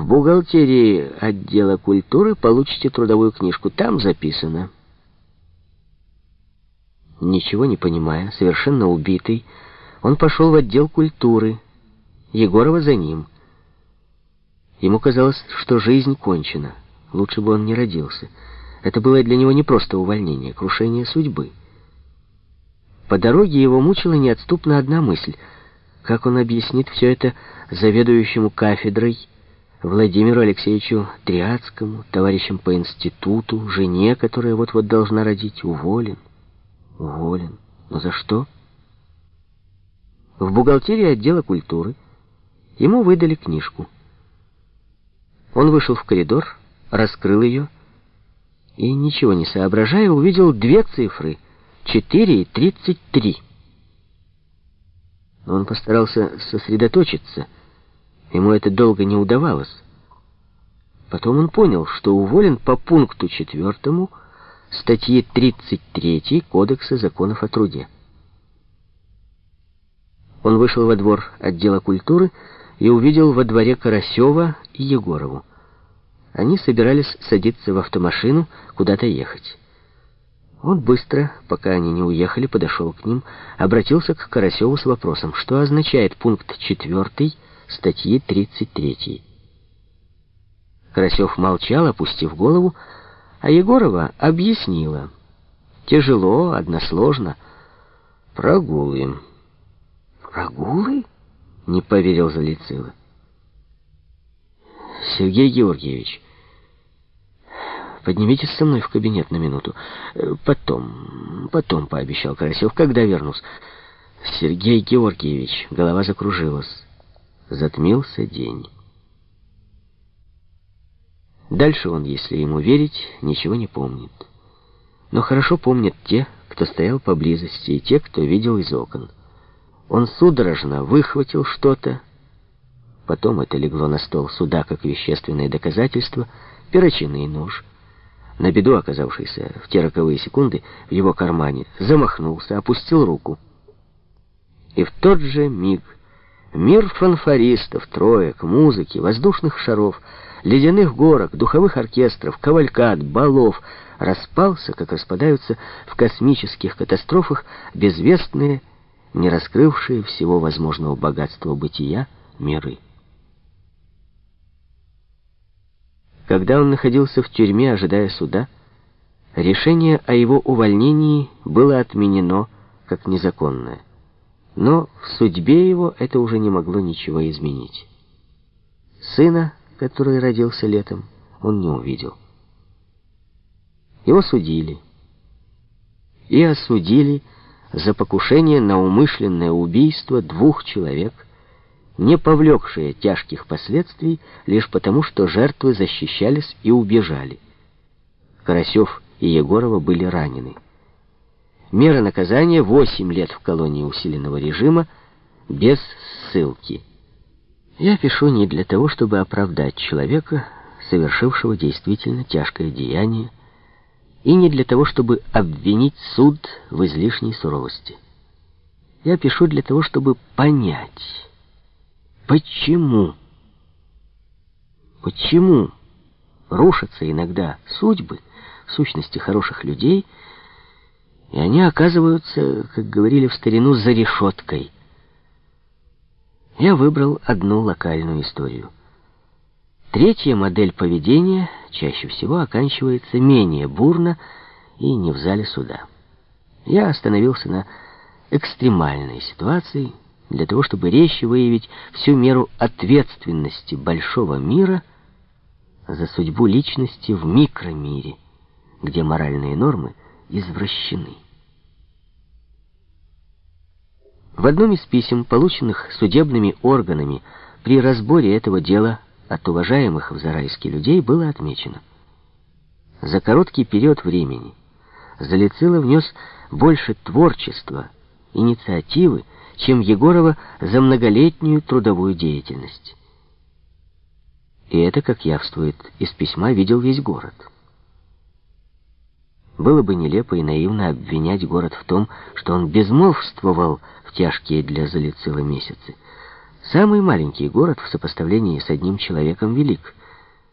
В бухгалтерии отдела культуры получите трудовую книжку. Там записано. Ничего не понимая, совершенно убитый, он пошел в отдел культуры. Егорова за ним. Ему казалось, что жизнь кончена. Лучше бы он не родился. Это было для него не просто увольнение, крушение судьбы. По дороге его мучила неотступно одна мысль. Как он объяснит все это заведующему кафедрой, Владимиру Алексеевичу Триадскому, товарищам по институту, жене, которая вот-вот должна родить, уволен. Уволен. Но за что? В бухгалтерии отдела культуры ему выдали книжку. Он вышел в коридор, раскрыл ее и, ничего не соображая, увидел две цифры — 4 и 33. Он постарался сосредоточиться — Ему это долго не удавалось. Потом он понял, что уволен по пункту четвертому статьи 33 Кодекса законов о труде. Он вышел во двор отдела культуры и увидел во дворе Карасева и Егорову. Они собирались садиться в автомашину, куда-то ехать. Он быстро, пока они не уехали, подошел к ним, обратился к Карасеву с вопросом, что означает пункт четвертый статьи 33. Карасев молчал, опустив голову, а Егорова объяснила. Тяжело, односложно. Прогулы. Прогулы? Не поверил Залицило. Сергей Георгиевич, поднимитесь со мной в кабинет на минуту. Потом, потом, пообещал Карасев, когда вернусь. Сергей Георгиевич, голова закружилась затмился день. Дальше он, если ему верить, ничего не помнит. Но хорошо помнят те, кто стоял поблизости, и те, кто видел из окон. Он судорожно выхватил что-то, потом это легло на стол суда как вещественное доказательство, перочинный нож. На беду оказавшийся в те роковые секунды в его кармане, замахнулся, опустил руку. И в тот же миг Мир фанфаристов, троек, музыки, воздушных шаров, ледяных горок, духовых оркестров, кавалькад, балов распался, как распадаются в космических катастрофах безвестные, не раскрывшие всего возможного богатства бытия миры. Когда он находился в тюрьме, ожидая суда, решение о его увольнении было отменено как незаконное. Но в судьбе его это уже не могло ничего изменить. Сына, который родился летом, он не увидел. Его судили. И осудили за покушение на умышленное убийство двух человек, не повлекшее тяжких последствий лишь потому, что жертвы защищались и убежали. Карасев и Егорова были ранены. Мера наказания — 8 лет в колонии усиленного режима без ссылки. Я пишу не для того, чтобы оправдать человека, совершившего действительно тяжкое деяние, и не для того, чтобы обвинить суд в излишней суровости. Я пишу для того, чтобы понять, почему, почему рушатся иногда судьбы, в сущности хороших людей, и они оказываются, как говорили в старину, за решеткой. Я выбрал одну локальную историю. Третья модель поведения чаще всего оканчивается менее бурно и не в зале суда. Я остановился на экстремальной ситуации для того, чтобы резче выявить всю меру ответственности большого мира за судьбу личности в микромире, где моральные нормы извращены. В одном из писем, полученных судебными органами при разборе этого дела от уважаемых в Зарайске людей, было отмечено. За короткий период времени Залицило внес больше творчества, инициативы, чем Егорова за многолетнюю трудовую деятельность. И это, как явствует из письма, видел весь город. Было бы нелепо и наивно обвинять город в том, что он безмолвствовал в тяжкие для Залицила месяцы. Самый маленький город в сопоставлении с одним человеком велик.